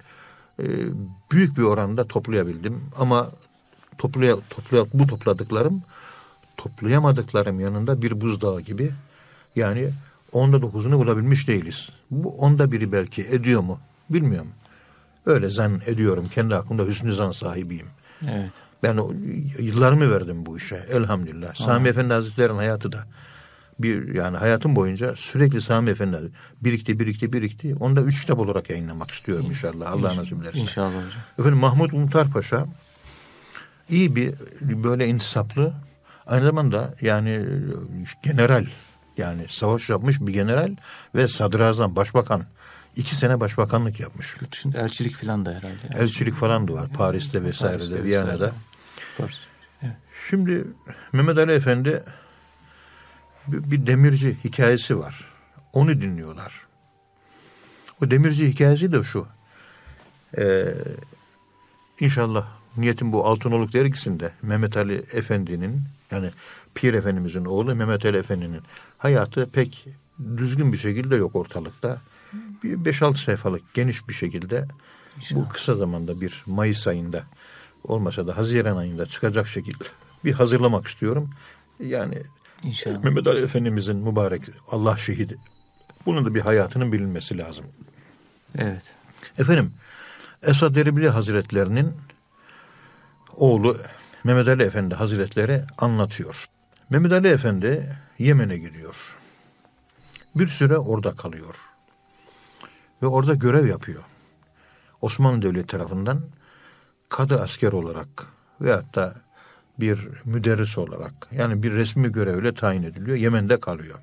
e, büyük bir oranda toplayabildim. Ama toplaya, toplaya, bu topladıklarım toplayamadıklarım yanında bir buzdağı gibi. Yani onda dokuzunu bulabilmiş değiliz. Bu onda biri belki ediyor mu bilmiyorum. Öyle zan ediyorum. Kendi aklımda hüsnü zan sahibiyim. Evet. Ben o, yıllarımı verdim bu işe elhamdülillah. Sami Efendi Hazretleri'nin hayatı da bir yani hayatım boyunca sürekli Sami Efendi birikti birikti birikti. Onu da üç kitap olarak yayınlamak istiyorum inşallah. Allah nasip ederse. İnşallah hocam. Efendim Mahmut Muhtar Paşa iyi bir böyle intisaplı aynı zamanda yani general yani savaş yapmış bir general ve sadrazam başbakan iki sene başbakanlık yapmış. Yurt dışında elçilik falan da herhalde. yani. Elçilik falan da var Paris'te vesairede Paris'te Viyana'da. vesaire. Evet. Şimdi Mehmet Ali Efendi bir, bir demirci hikayesi var. Onu dinliyorlar. O demirci hikayesi de şu. Ee, inşallah niyetim bu Altınoluk dergisinde Mehmet Ali Efendi'nin yani Pir Efendimizin oğlu Mehmet Ali Efendi'nin hayatı pek düzgün bir şekilde yok ortalıkta. Bir 5-6 sayfalık geniş bir şekilde bu kısa zamanda bir Mayıs ayında olmasa da Haziran ayında çıkacak şekilde bir hazırlamak istiyorum. Yani İnşallah. Mehmet Ali Efendimizin mübarek Allah şehidi. Bunun da bir hayatının bilinmesi lazım. Evet. Efendim Esad Erbili Hazretlerinin oğlu Mehmet Ali Efendi Hazretleri anlatıyor. Mehmet Ali Efendi Yemen'e gidiyor. Bir süre orada kalıyor. Ve orada görev yapıyor. Osmanlı Devleti tarafından kadı asker olarak veyahut da bir müderris olarak yani bir resmi görevle tayin ediliyor. Yemen'de kalıyor.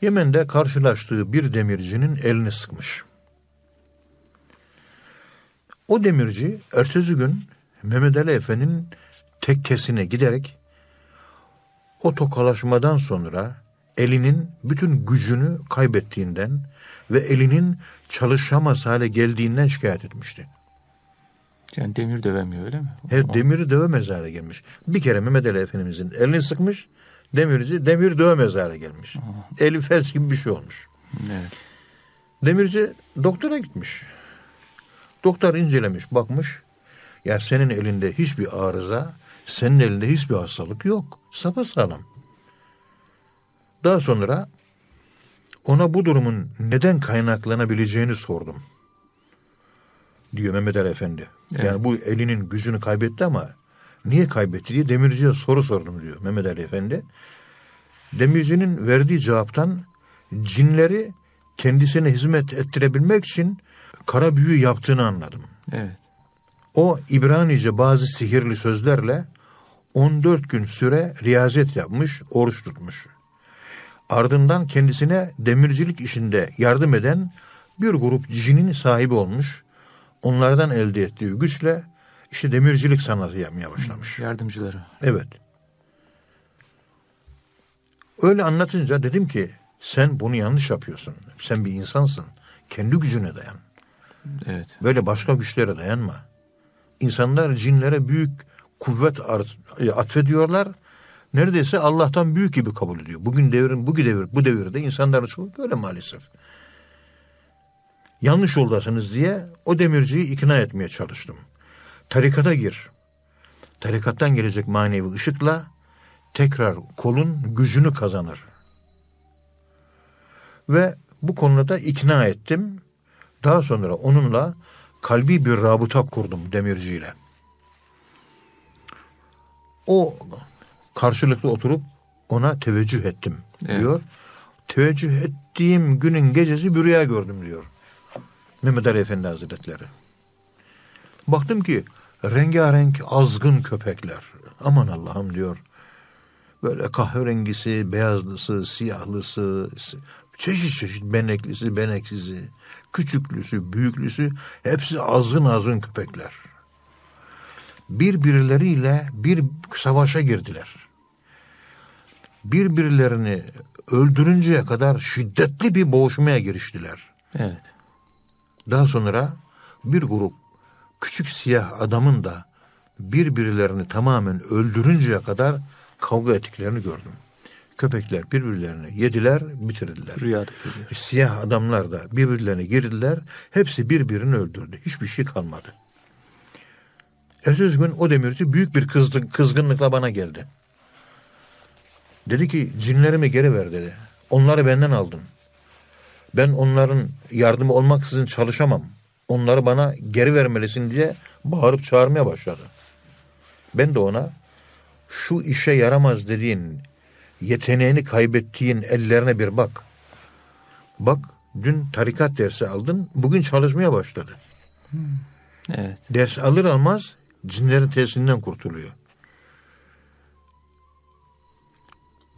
Yemen'de karşılaştığı bir demircinin elini sıkmış. O demirci ertesi gün Mehmet Ali Efendi'nin tekkesine giderek o tokalaşmadan sonra elinin bütün gücünü kaybettiğinden ve elinin çalışamaz hale geldiğinden şikayet etmişti. Yani demir dövemiyor öyle mi? He, demiri dövemez hale gelmiş. Bir kere Mehmet Ali Efendimizin elini sıkmış, demirci demir dövemez hale gelmiş. Eli felç gibi bir şey olmuş. Evet. Demirci doktora gitmiş. Doktor incelemiş, bakmış. Ya senin elinde hiçbir arıza, senin elinde hiçbir hastalık yok. Sapasağlam. Daha sonra ona bu durumun neden kaynaklanabileceğini sordum. Diyor Mehmet Ali Efendi. Evet. Yani bu elinin gücünü kaybetti ama niye kaybetti diye demirciye soru sordum diyor Mehmet Ali Efendi. Demircinin verdiği cevaptan cinleri kendisine hizmet ettirebilmek için kara büyü yaptığını anladım. Evet. O İbranice bazı sihirli sözlerle 14 gün süre riyazet yapmış, oruç tutmuş. Ardından kendisine demircilik işinde yardım eden bir grup cinin sahibi olmuş. Onlardan elde ettiği güçle işte demircilik sanatı yapmaya başlamış. Yardımcıları. Evet. Öyle anlatınca dedim ki sen bunu yanlış yapıyorsun. Sen bir insansın. Kendi gücüne dayan. Evet. Böyle başka güçlere dayanma. İnsanlar cinlere büyük kuvvet art- atfediyorlar. Neredeyse Allah'tan büyük gibi kabul ediyor. Bugün devrin bu devir bu devirde insanların çoğu böyle maalesef. Yanlış yoldasınız diye o demirciyi ikna etmeye çalıştım. Tarikata gir. Tarikattan gelecek manevi ışıkla tekrar kolun gücünü kazanır. Ve bu konuda ikna ettim. Daha sonra onunla kalbi bir rabıta kurdum demirciyle. O karşılıklı oturup ona teveccüh ettim Evet. diyor. Teveccüh ettiğim günün gecesi bir rüya gördüm diyor. Mehmet Ali Efendi Hazretleri. Baktım ki rengarenk azgın köpekler. Aman Allah'ım diyor. Böyle kahverengisi, beyazlısı, siyahlısı, çeşit çeşit beneklisi, beneksizi, küçüklüsü, büyüklüsü hepsi azgın azgın köpekler. Birbirleriyle bir savaşa girdiler. Birbirlerini öldürünceye kadar şiddetli bir boğuşmaya giriştiler. Evet. Daha sonra bir grup küçük siyah adamın da birbirlerini tamamen öldürünceye kadar kavga ettiklerini gördüm. Köpekler birbirlerini yediler, bitirdiler. Rüyada görüyor. Siyah adamlar da birbirlerine girdiler. Hepsi birbirini öldürdü. Hiçbir şey kalmadı. Ertesi gün o demirci büyük bir kızdı, kızgınlıkla bana geldi. Dedi ki cinlerimi geri ver dedi. Onları benden aldın. Ben onların yardımı olmaksızın çalışamam. Onları bana geri vermelisin diye bağırıp çağırmaya başladı. Ben de ona şu işe yaramaz dediğin yeteneğini kaybettiğin ellerine bir bak. Bak dün tarikat dersi aldın bugün çalışmaya başladı. Evet. Ders alır almaz cinlerin tesirinden kurtuluyor.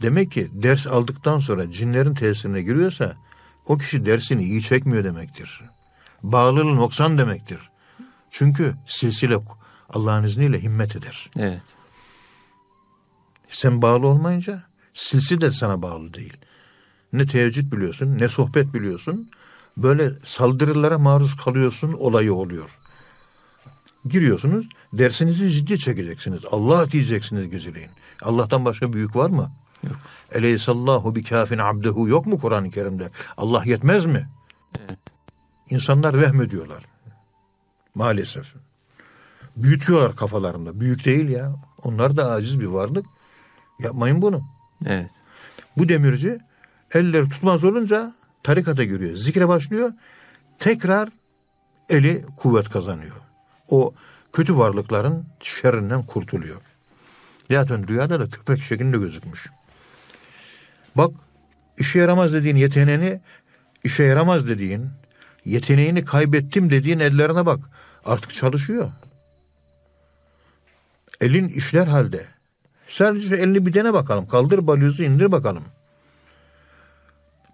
Demek ki ders aldıktan sonra cinlerin tesirine giriyorsa o kişi dersini iyi çekmiyor demektir. Bağlılığı noksan demektir. Çünkü silsile Allah'ın izniyle himmet eder. Evet. Sen bağlı olmayınca silsile de sana bağlı değil. Ne teheccüd biliyorsun ne sohbet biliyorsun. Böyle saldırılara maruz kalıyorsun olayı oluyor. Giriyorsunuz dersinizi ciddi çekeceksiniz. Allah diyeceksiniz geceleyin. Allah'tan başka büyük var mı? Yok. Eleysallahu bi kafin abdehu yok mu Kur'an-ı Kerim'de? Allah yetmez mi? Evet. İnsanlar vehmediyorlar. Maalesef. Büyütüyorlar kafalarında. Büyük değil ya. Onlar da aciz bir varlık. Yapmayın bunu. Evet. Bu demirci elleri tutmaz olunca tarikata giriyor. Zikre başlıyor. Tekrar eli kuvvet kazanıyor. O kötü varlıkların şerrinden kurtuluyor. Zaten rüyada da köpek şeklinde gözükmüş. Bak işe yaramaz dediğin yeteneğini işe yaramaz dediğin yeteneğini kaybettim dediğin ellerine bak. Artık çalışıyor. Elin işler halde. Sadece şu elini bir dene bakalım. Kaldır balyozu indir bakalım.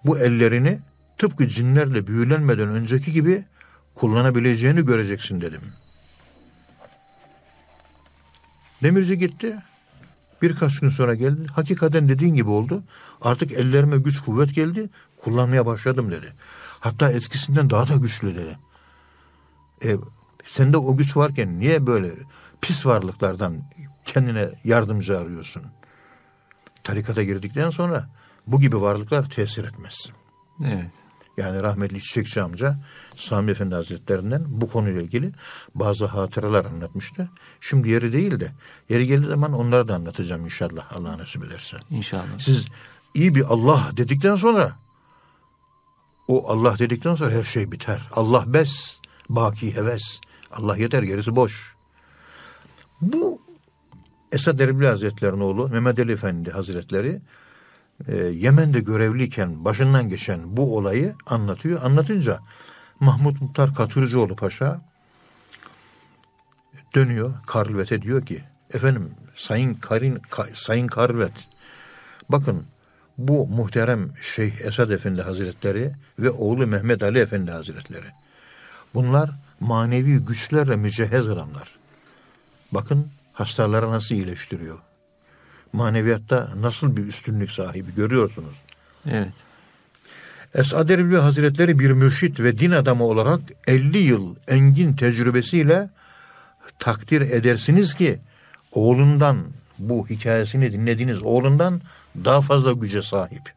Bu ellerini tıpkı cinlerle büyülenmeden önceki gibi kullanabileceğini göreceksin dedim. Demirci gitti. Birkaç gün sonra geldi. Hakikaten dediğin gibi oldu. Artık ellerime güç kuvvet geldi. Kullanmaya başladım dedi. Hatta eskisinden daha da güçlü dedi. E, sende o güç varken niye böyle pis varlıklardan kendine yardımcı arıyorsun? Tarikata girdikten sonra bu gibi varlıklar tesir etmez. Evet. Yani rahmetli Çiçekçi amca Sami Efendi Hazretlerinden bu konuyla ilgili bazı hatıralar anlatmıştı. Şimdi yeri değil de yeri geldiği zaman onları da anlatacağım inşallah Allah nasip ederse. İnşallah. Siz iyi bir Allah dedikten sonra o Allah dedikten sonra her şey biter. Allah bes, baki heves. Allah yeter gerisi boş. Bu Esad Erbil Hazretleri'nin oğlu Mehmet Ali Efendi Hazretleri e, Yemen'de görevliyken başından geçen bu olayı anlatıyor. Anlatınca Mahmut Muhtar Katırcıoğlu Paşa dönüyor Karlvet'e diyor ki efendim Sayın Karin Ka- Sayın Karlvet bakın bu muhterem Şeyh Esad Efendi Hazretleri ve oğlu Mehmet Ali Efendi Hazretleri bunlar manevi güçlerle mücehhez adamlar. Bakın hastaları nasıl iyileştiriyor. Maneviyatta nasıl bir üstünlük sahibi görüyorsunuz. Evet. Esad Erbil Hazretleri bir mürşit ve din adamı olarak 50 yıl engin tecrübesiyle takdir edersiniz ki oğlundan bu hikayesini dinlediğiniz oğlundan daha fazla güce sahip.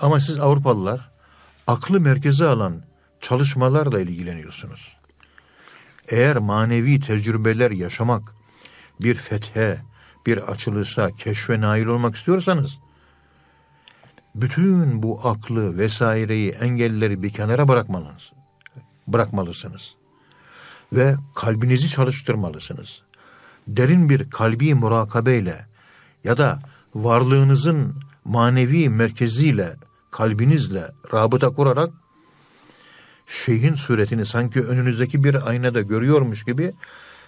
Ama siz Avrupalılar aklı merkeze alan çalışmalarla ilgileniyorsunuz. Eğer manevi tecrübeler yaşamak, bir fethe, bir açılışa, keşfe nail olmak istiyorsanız bütün bu aklı vesaireyi engelleri bir kenara bırakmalısınız. Bırakmalısınız. Ve kalbinizi çalıştırmalısınız. Derin bir kalbi murakabeyle ya da varlığınızın manevi merkeziyle, kalbinizle rabıta kurarak şeyhin suretini sanki önünüzdeki bir aynada görüyormuş gibi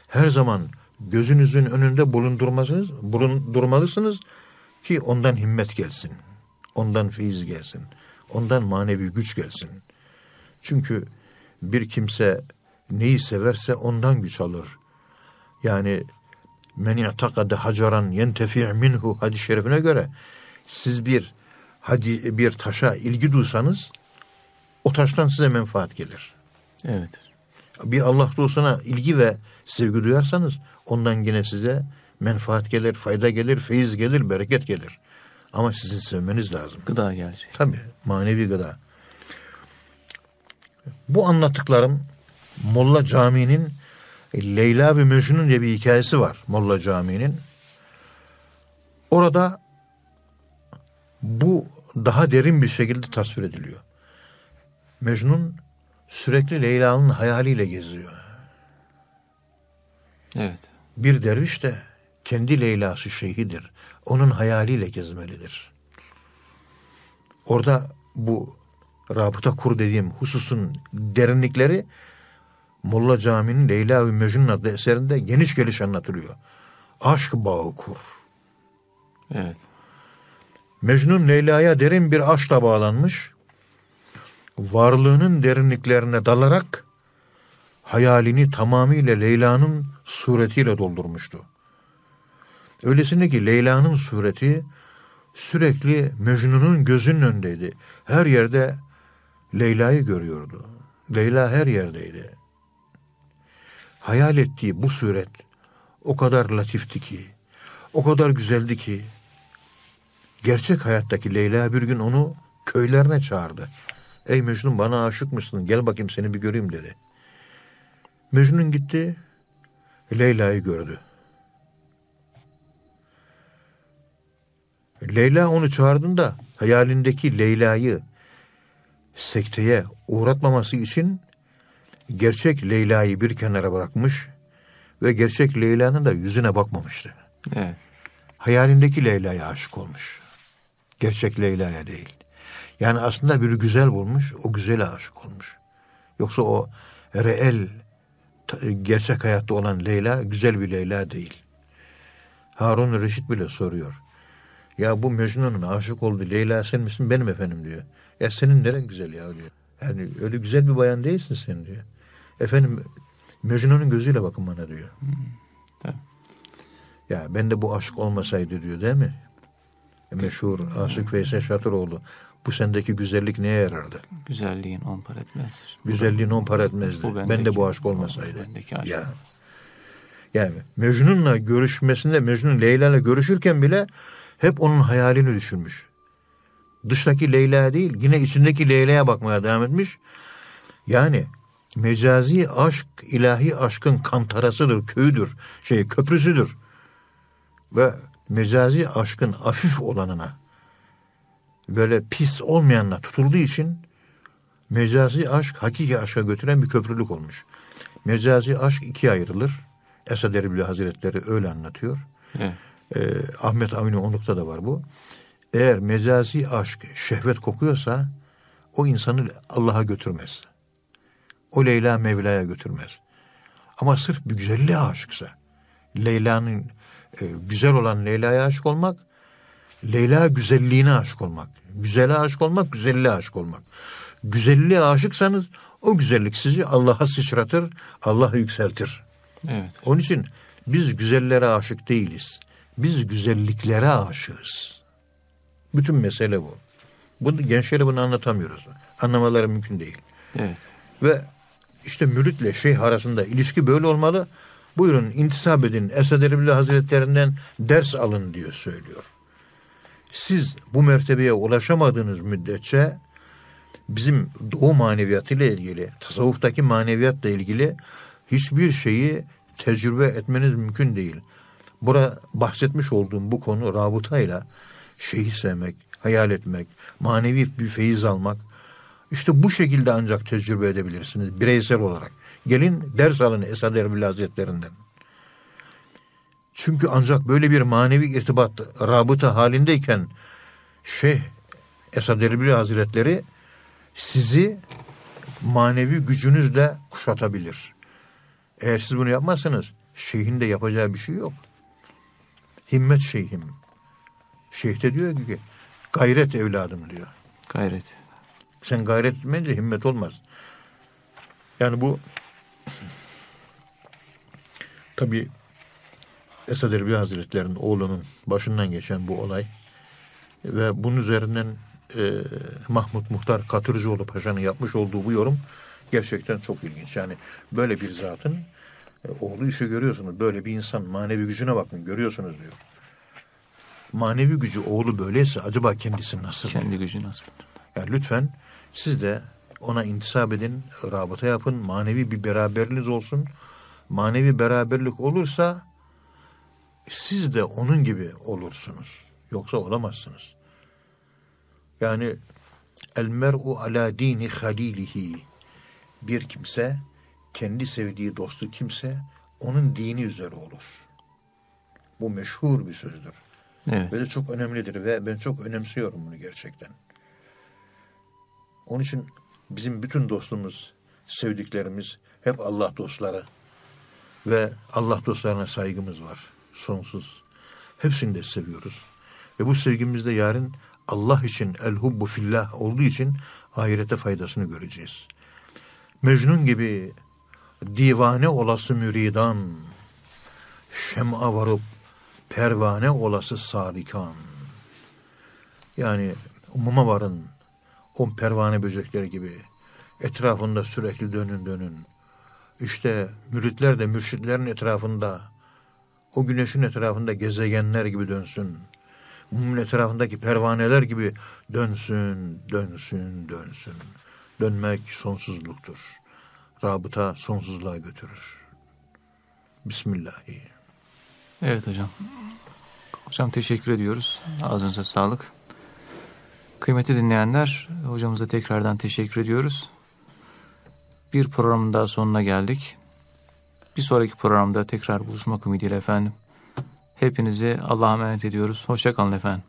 her zaman gözünüzün önünde bulundurmalısınız, bulundurmalısınız ki ondan himmet gelsin. Ondan feyiz gelsin. Ondan manevi güç gelsin. Çünkü bir kimse neyi severse ondan güç alır. Yani men i'takade hacaran yentefi' minhu hadis-i şerifine göre siz bir hadi bir taşa ilgi duysanız o taştan size menfaat gelir. Evet. Bir Allah dostuna ilgi ve sevgi duyarsanız ondan yine size menfaat gelir, fayda gelir, feyiz gelir, bereket gelir. Ama sizin sevmeniz lazım. Gıda gelecek. Tabii manevi gıda. Bu anlattıklarım Molla Camii'nin Leyla ve Mecnun diye bir hikayesi var Molla Camii'nin. Orada bu daha derin bir şekilde tasvir ediliyor. Mecnun sürekli Leyla'nın hayaliyle geziyor. Evet. Bir derviş de kendi Leyla'sı şeyhidir. Onun hayaliyle gezmelidir. Orada bu rabıta kur dediğim hususun derinlikleri Molla Camii'nin Leyla ve Mecnun adlı eserinde geniş geliş anlatılıyor. Aşk bağı kur. Evet. Mecnun Leyla'ya derin bir aşkla bağlanmış. Varlığının derinliklerine dalarak hayalini tamamıyla Leyla'nın suretiyle doldurmuştu. Öylesine ki Leyla'nın sureti sürekli Mecnun'un gözünün önündeydi. Her yerde Leyla'yı görüyordu. Leyla her yerdeydi. Hayal ettiği bu suret o kadar latifti ki, o kadar güzeldi ki, gerçek hayattaki Leyla bir gün onu köylerine çağırdı. Ey Mecnun bana aşık mısın? Gel bakayım seni bir göreyim dedi. Mecnun gitti, Leyla'yı gördü. Leyla onu çağırdığında hayalindeki Leyla'yı sekteye uğratmaması için gerçek Leyla'yı bir kenara bırakmış ve gerçek Leyla'nın da yüzüne bakmamıştı. Evet. Hayalindeki Leyla'ya aşık olmuş. Gerçek Leyla'ya değil. Yani aslında bir güzel bulmuş, o güzele aşık olmuş. Yoksa o reel, gerçek hayatta olan Leyla güzel bir Leyla değil. Harun Reşit bile soruyor. Ya bu Mecnun'un aşık olduğu Leyla sen misin? Benim efendim diyor. Ya senin neren güzel ya diyor. Yani öyle güzel bir bayan değilsin sen diyor. Efendim Mecnun'un gözüyle bakın bana diyor. Hmm, tabii. Ya ben de bu aşk olmasaydı diyor değil mi? Meşhur Aşık Veysel Şatıroğlu. Bu sendeki güzellik neye yarardı? Güzelliğin on para etmez. Güzelliğin on para etmezdi. Bu ben bendeki- de bu aşk olmasaydı. Bendeki aşk Ya. Yani Mecnun'la görüşmesinde Mecnun Leyla'yla görüşürken bile hep onun hayalini düşünmüş. Dıştaki Leyla değil yine içindeki Leyla'ya bakmaya devam etmiş. Yani mecazi aşk ilahi aşkın kantarasıdır, köyüdür, şey köprüsüdür. Ve mecazi aşkın afif olanına böyle pis olmayanla tutulduğu için mecazi aşk hakiki aşka götüren bir köprülük olmuş. Mecazi aşk ikiye ayrılır. Esad Erbil Hazretleri öyle anlatıyor. Evet. Ee, Ahmet Avni Onluk'ta da var bu. Eğer mecazi aşk şehvet kokuyorsa o insanı Allah'a götürmez. O Leyla Mevla'ya götürmez. Ama sırf bir güzelliğe aşıksa, Leyla'nın e, güzel olan Leyla'ya aşık olmak, Leyla güzelliğine aşık olmak, güzele aşık olmak, güzelliğe aşık olmak. Güzelliğe aşıksanız o güzellik sizi Allah'a sıçratır, Allah'a yükseltir. Evet. Onun için biz güzellere aşık değiliz. Biz güzelliklere aşığız. Bütün mesele bu. Bunu gençlere bunu anlatamıyoruz. Anlamaları mümkün değil. Evet. Ve işte müritle şeyh arasında ilişki böyle olmalı. Buyurun intisap edin. Esad Erbil Hazretlerinden ders alın diyor söylüyor. Siz bu mertebeye ulaşamadığınız müddetçe bizim doğu maneviyatıyla ilgili, tasavvuftaki maneviyatla ilgili hiçbir şeyi tecrübe etmeniz mümkün değil. Bura bahsetmiş olduğum bu konu rabıtayla şeyhi sevmek, hayal etmek, manevi bir feyiz almak. İşte bu şekilde ancak tecrübe edebilirsiniz bireysel olarak. Gelin ders alın Esad Erbil Hazretlerinden. Çünkü ancak böyle bir manevi irtibat, rabıta halindeyken Şeyh Esad Erbil Hazretleri sizi manevi gücünüzle kuşatabilir. Eğer siz bunu yapmazsanız şeyhin de yapacağı bir şey yok. Himmet şeyhim. Şeyh de diyor ki gayret evladım diyor. Gayret. Sen gayret etmeyince himmet olmaz. Yani bu tabi Esad Erbil Hazretleri'nin oğlunun başından geçen bu olay ve bunun üzerinden e, Mahmut Muhtar Katırcıoğlu Paşa'nın yapmış olduğu bu yorum gerçekten çok ilginç. Yani böyle bir zatın e, oğlu işi görüyorsunuz. Böyle bir insan manevi gücüne bakın görüyorsunuz diyor. Manevi gücü oğlu böyleyse acaba kendisi nasıl? Kendi gücü nasıl? Yani lütfen siz de ona intisap edin, rabıta yapın, manevi bir beraberliğiniz olsun. Manevi beraberlik olursa siz de onun gibi olursunuz. Yoksa olamazsınız. Yani el mer'u ala dini halilihi bir kimse kendi sevdiği dostu kimse onun dini üzere olur. Bu meşhur bir sözdür. Evet. Ve de çok önemlidir ve ben çok önemsiyorum bunu gerçekten. Onun için bizim bütün dostumuz, sevdiklerimiz hep Allah dostları ve Allah dostlarına saygımız var. Sonsuz. Hepsini de seviyoruz. Ve bu sevgimizde yarın Allah için el hubbu fillah olduğu için ahirete faydasını göreceğiz. Mecnun gibi divane olası müridan şem'a varıp pervane olası sarikan. Yani muma varın o pervane böcekleri gibi etrafında sürekli dönün dönün. İşte müritler de mürşitlerin etrafında o güneşin etrafında gezegenler gibi dönsün. Mumun etrafındaki pervaneler gibi dönsün, dönsün, dönsün. Dönmek sonsuzluktur. Rabıta sonsuzluğa götürür. Bismillahirrahmanirrahim. Evet hocam. Hocam teşekkür ediyoruz. Ağzınıza sağlık. Kıymetli dinleyenler, hocamıza tekrardan teşekkür ediyoruz. Bir programın daha sonuna geldik. Bir sonraki programda tekrar buluşmak ümidiyle efendim. Hepinizi Allah'a emanet ediyoruz. Hoşçakalın efendim.